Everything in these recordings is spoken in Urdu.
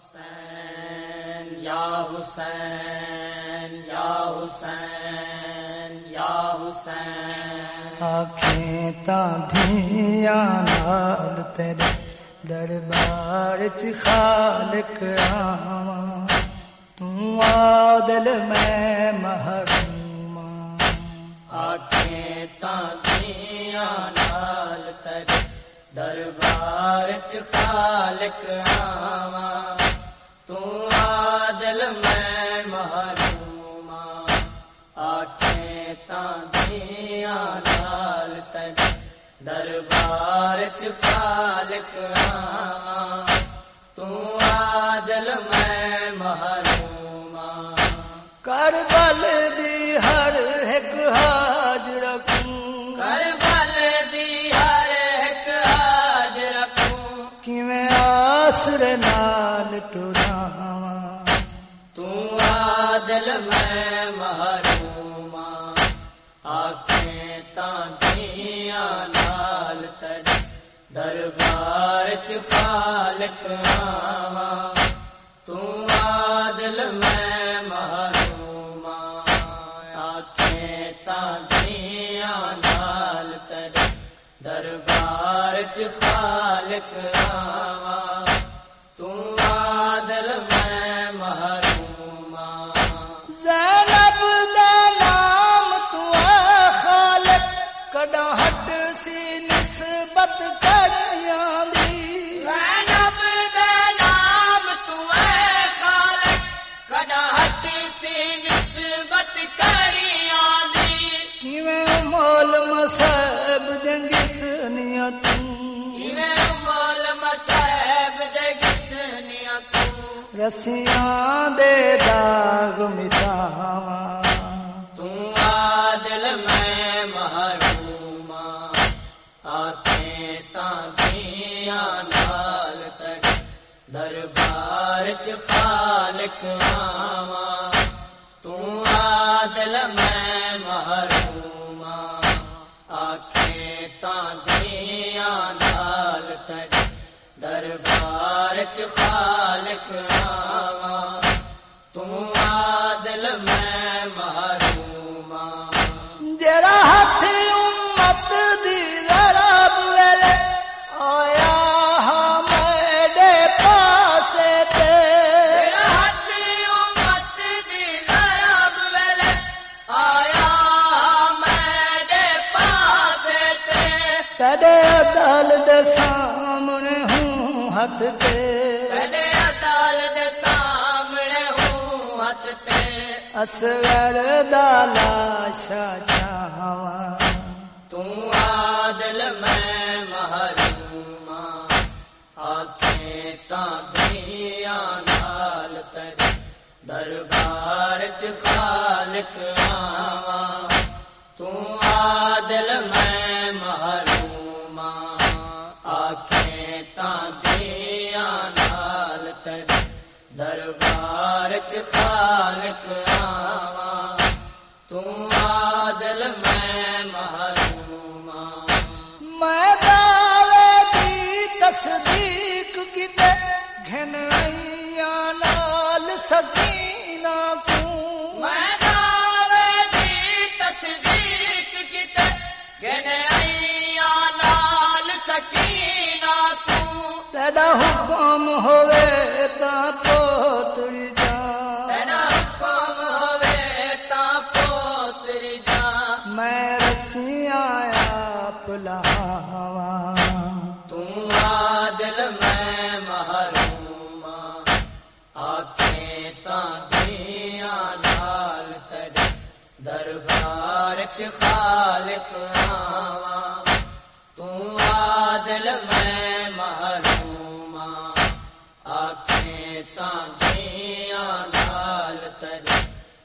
حسین یا حسین یا حسین یا حسین۔ آنکھیں تاندھیاں نال تیرے دربار چ خالق آواں تو عادل میں محروم۔ آنکھیں تاندیاں نال تیرے دربار چ خالق آواں تو عادل میں محروم آنکھیں تاندیاں نال دربار چ خالق آنکھیں تر دربار چ خالق آواں۔ تو عادل میں محروم آنکھیں تاندیاں نال تر دربار چ خالق مول مصیب جنگس نیت مول مصائب دے گسنیاں رسیاں دے داغ مٹاواں تو عادل میں دربار چ خالق آواں تو عادل میں محروم آنکھیں تاندیاں نال تک، دربار چ خالق آواں کدے دل دے سامنے ہوں ہاتھ تے کدے ادال دے سامنے ہوں ہاتھ تے اصغر دا لاشا جاواں تو عادل میں محروم آنکھیں تاندیاں نال تر دربار چ خالق آواں تو عادل میں عادل میں محروم میں دعوے دی تصدیق کیتے گھن آئیاں نال سکینہ کو میں دعوے تصدیق گنے آئیاں نال سکینہ تو تیرا حکم ہوئے تا دربار خالق آواں تو عادل میں محروم آنکھیں تاندیاں نال تر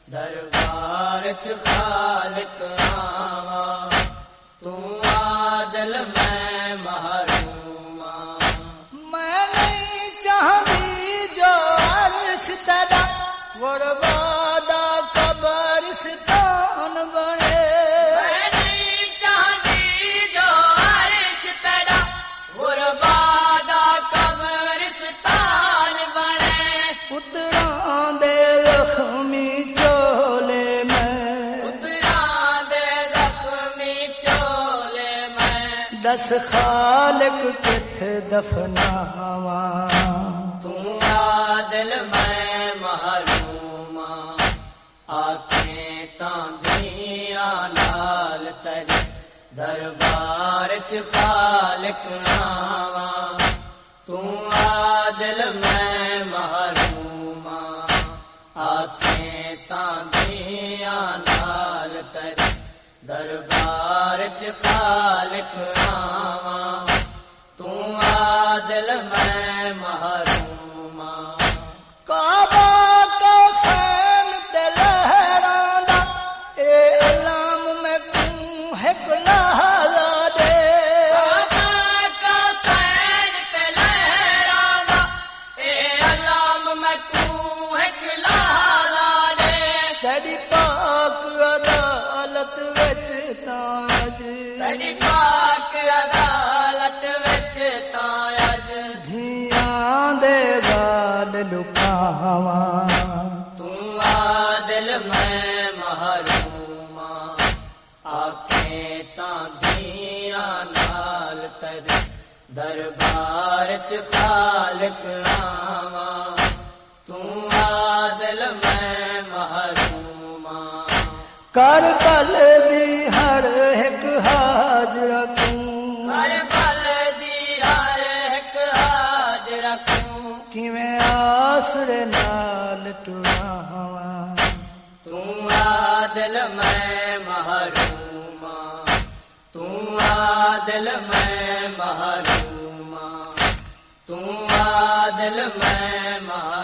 دربار چ خالق آواں تو عادل میں محروم میں نہیں چاہتی جو عرش تیرا غربادہ دس خالق کت دفناوا تو عادل، میں محروم۔ آکھیں تاندیاں لال تر۔ دربار چ خالق آواں تو عادل، میں دربار چ خالق آواں تو عادل میں محروم کعبہ کا سین تے اے علام میں کوں ہے لہرا دے۔ تیری پاک عدالت وچ تاج دھیاں دے گال لکاواں دل میں محروم آنکھیں تاندیاں نال تر دربار چ خالق آواں تو عادل میں محروم کر کل حاضر رکھوں کیویں آسرے نال ٹراواں تم عادل میں محروم تم عادل میں محروم تم عادل میں محروم